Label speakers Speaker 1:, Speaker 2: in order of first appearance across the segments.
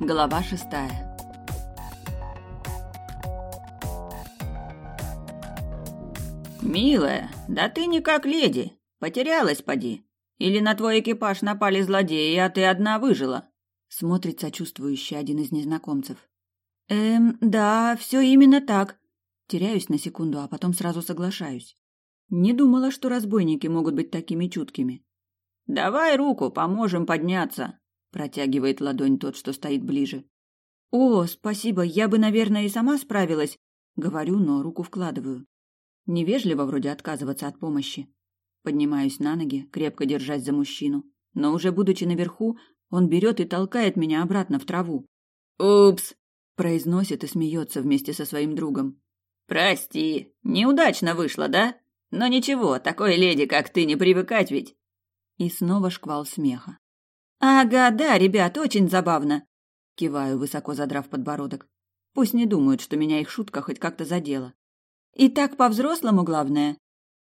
Speaker 1: Глава шестая.
Speaker 2: «Милая, да ты не как леди. Потерялась, поди. Или на твой экипаж напали злодеи, а ты одна выжила?»
Speaker 1: Смотрит сочувствующий один из незнакомцев. «Эм, да, все именно так». Теряюсь на секунду, а потом сразу соглашаюсь. Не думала, что разбойники могут быть такими чуткими.
Speaker 2: «Давай руку, поможем подняться», — протягивает ладонь тот, что стоит ближе.
Speaker 1: «О, спасибо, я бы, наверное, и сама справилась», — говорю, но руку вкладываю. Невежливо вроде отказываться от помощи. Поднимаюсь на ноги, крепко держась за мужчину. Но уже будучи наверху, он берет и толкает меня обратно в траву.
Speaker 2: «Упс!»
Speaker 1: – произносит и смеется вместе со своим другом.
Speaker 2: «Прости, неудачно вышло, да? Но ничего, такой леди, как ты, не привыкать ведь!»
Speaker 1: И снова шквал смеха.
Speaker 2: «Ага, да, ребят, очень забавно!»
Speaker 1: Киваю, высоко задрав подбородок. Пусть не думают, что меня их шутка хоть как-то задела.
Speaker 2: И так по-взрослому главное.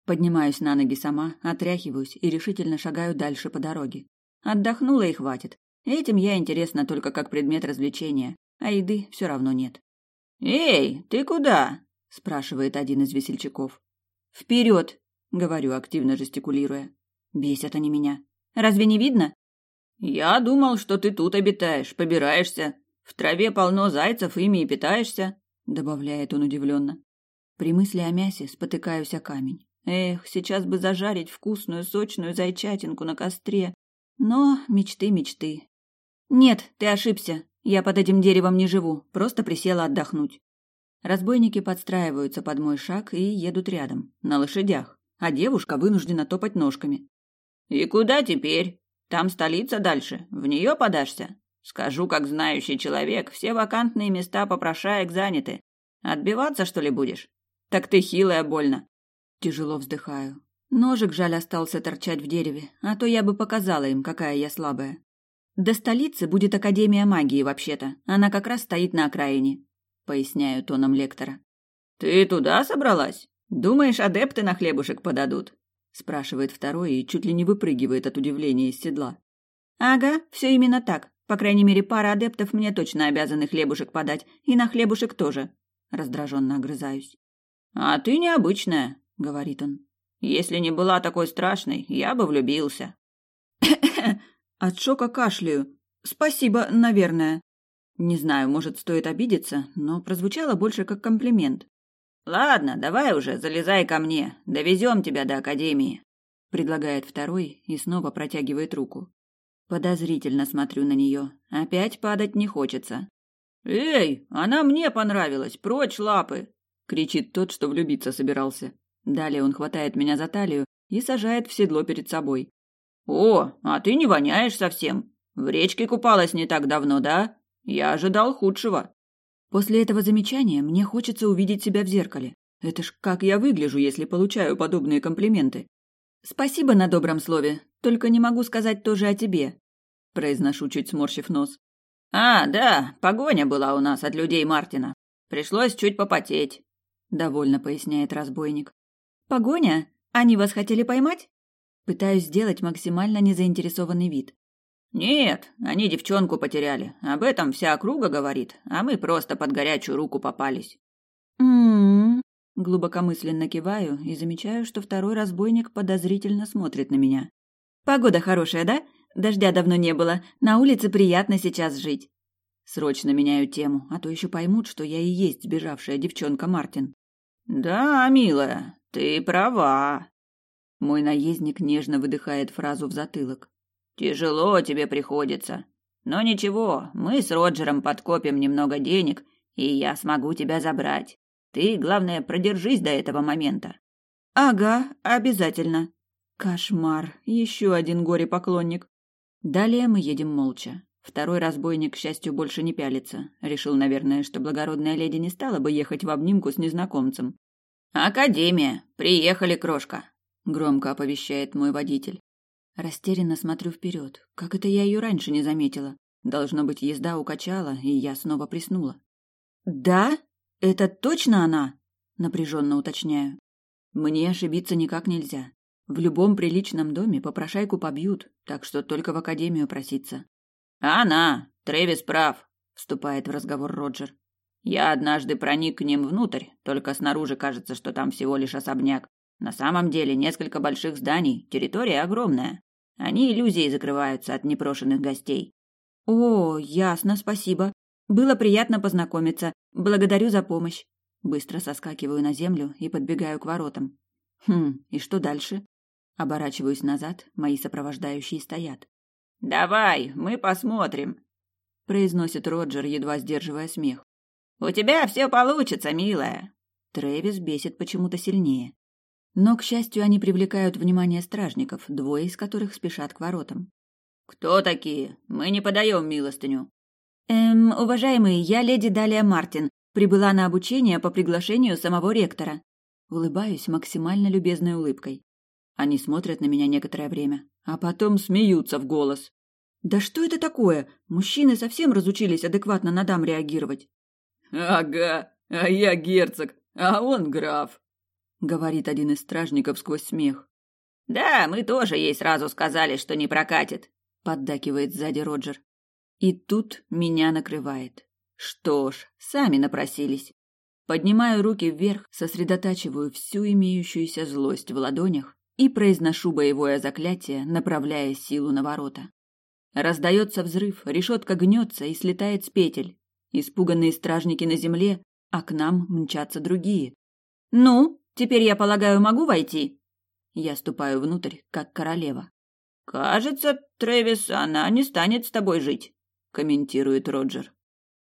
Speaker 1: Поднимаюсь на ноги сама, отряхиваюсь и решительно шагаю дальше по дороге. Отдохнула и хватит. Этим я интересна только как предмет развлечения, а еды все равно нет.
Speaker 2: «Эй, ты куда?» – спрашивает один из весельчаков.
Speaker 1: «Вперед!» – говорю, активно жестикулируя. Бесят они меня. «Разве не видно?»
Speaker 2: «Я думал, что ты тут обитаешь, побираешься. В траве полно зайцев, ими и питаешься», – добавляет он удивленно.
Speaker 1: При мысли о мясе спотыкаюсь о камень. Эх, сейчас бы зажарить вкусную сочную зайчатинку на костре. Но мечты, мечты. Нет, ты ошибся. Я под этим деревом не живу, просто присела отдохнуть. Разбойники подстраиваются под мой шаг и едут рядом, на лошадях, а девушка вынуждена топать ножками.
Speaker 2: «И куда теперь? Там столица дальше. В нее подашься? Скажу, как знающий человек, все вакантные места попрошаек заняты. Отбиваться, что ли, будешь? Так ты хилая больно.
Speaker 1: Тяжело вздыхаю. Ножик, жаль, остался торчать в дереве, а то я бы показала им, какая я слабая. До столицы будет Академия магии, вообще-то. Она как раз стоит на окраине, поясняю тоном лектора.
Speaker 2: Ты туда собралась? Думаешь, адепты на хлебушек подадут?
Speaker 1: Спрашивает второй и чуть ли не выпрыгивает от удивления из седла.
Speaker 2: Ага, все именно так. По крайней мере, пара адептов мне точно обязаны хлебушек подать, и на хлебушек тоже. Раздраженно огрызаюсь. «А ты необычная», — говорит он. «Если не была такой страшной, я бы влюбился».
Speaker 1: От шока кашляю. Спасибо, наверное. Не знаю, может, стоит обидеться, но прозвучало больше как комплимент.
Speaker 2: «Ладно, давай уже, залезай ко мне. Довезем тебя до академии», — предлагает второй и снова протягивает руку.
Speaker 1: Подозрительно смотрю на нее. Опять падать не хочется.
Speaker 2: «Эй, она мне понравилась! Прочь лапы!»
Speaker 1: кричит тот, что влюбиться собирался. Далее он хватает меня за талию и сажает в седло перед собой.
Speaker 2: О, а ты не воняешь совсем. В речке купалась не так давно, да? Я ожидал худшего.
Speaker 1: После этого замечания мне хочется увидеть себя в зеркале. Это ж как я выгляжу, если получаю подобные комплименты. Спасибо на добром слове, только не могу сказать тоже о тебе, произношу, чуть сморщив нос.
Speaker 2: А, да, погоня была у нас от людей Мартина. Пришлось чуть попотеть
Speaker 1: довольно поясняет разбойник. Погоня? Они вас хотели поймать? Пытаюсь сделать максимально незаинтересованный вид.
Speaker 2: Нет, они девчонку потеряли. Об этом вся округа говорит, а мы просто под горячую руку попались.
Speaker 1: М-м. Глубокомысленно киваю и замечаю, что второй разбойник подозрительно смотрит на меня. Погода хорошая, да? Дождя давно не было. На улице приятно сейчас жить. Срочно меняю тему, а то еще поймут, что я и есть сбежавшая девчонка Мартин.
Speaker 2: Да, милая, ты права.
Speaker 1: Мой наездник нежно выдыхает фразу в затылок.
Speaker 2: Тяжело тебе приходится. Но ничего, мы с Роджером подкопим немного денег, и я смогу тебя забрать. Ты, главное, продержись до этого момента.
Speaker 1: Ага, обязательно. Кошмар, еще один горе-поклонник. Далее мы едем молча. Второй разбойник, к счастью, больше не пялится. Решил, наверное, что благородная леди не стала бы ехать в обнимку с незнакомцем.
Speaker 2: «Академия! Приехали, крошка!»
Speaker 1: — громко оповещает мой водитель. Растерянно смотрю вперед. Как это я ее раньше не заметила? Должно быть, езда укачала, и я снова приснула. «Да? Это точно она?» — напряженно уточняю. Мне ошибиться никак нельзя. В любом приличном доме попрошайку побьют, так что только в академию проситься.
Speaker 2: «Она! Трэвис прав!» вступает в разговор Роджер. Я однажды проник к ним внутрь, только снаружи кажется, что там всего лишь особняк. На самом деле несколько больших зданий, территория огромная. Они иллюзией закрываются от непрошенных гостей.
Speaker 1: О, ясно, спасибо. Было приятно познакомиться. Благодарю за помощь. Быстро соскакиваю на землю и подбегаю к воротам. Хм, и что дальше? Оборачиваюсь назад, мои сопровождающие стоят.
Speaker 2: «Давай, мы посмотрим», — произносит Роджер, едва сдерживая смех. «У тебя все получится, милая».
Speaker 1: Трэвис бесит почему-то сильнее. Но, к счастью, они привлекают внимание стражников, двое из которых спешат к воротам.
Speaker 2: «Кто такие? Мы не подаем милостыню».
Speaker 1: «Эм, уважаемый, я леди Далия Мартин, прибыла на обучение по приглашению самого ректора». Улыбаюсь максимально любезной улыбкой. Они смотрят на меня некоторое время, а потом смеются в голос. Да что это такое? Мужчины совсем разучились адекватно на дам реагировать.
Speaker 2: Ага, а я герцог, а он граф, говорит один из стражников сквозь смех. Да, мы тоже ей сразу сказали, что не прокатит, поддакивает сзади Роджер.
Speaker 1: И тут меня накрывает. Что ж, сами напросились. Поднимаю руки вверх, сосредотачиваю всю имеющуюся злость в ладонях и произношу боевое заклятие, направляя силу на ворота. Раздается взрыв, решетка гнется и слетает с петель. Испуганные стражники на земле, а к нам мчатся другие. «Ну, теперь, я полагаю, могу войти?» Я ступаю внутрь, как королева.
Speaker 2: «Кажется, Трэвис, она не станет с тобой жить», — комментирует Роджер.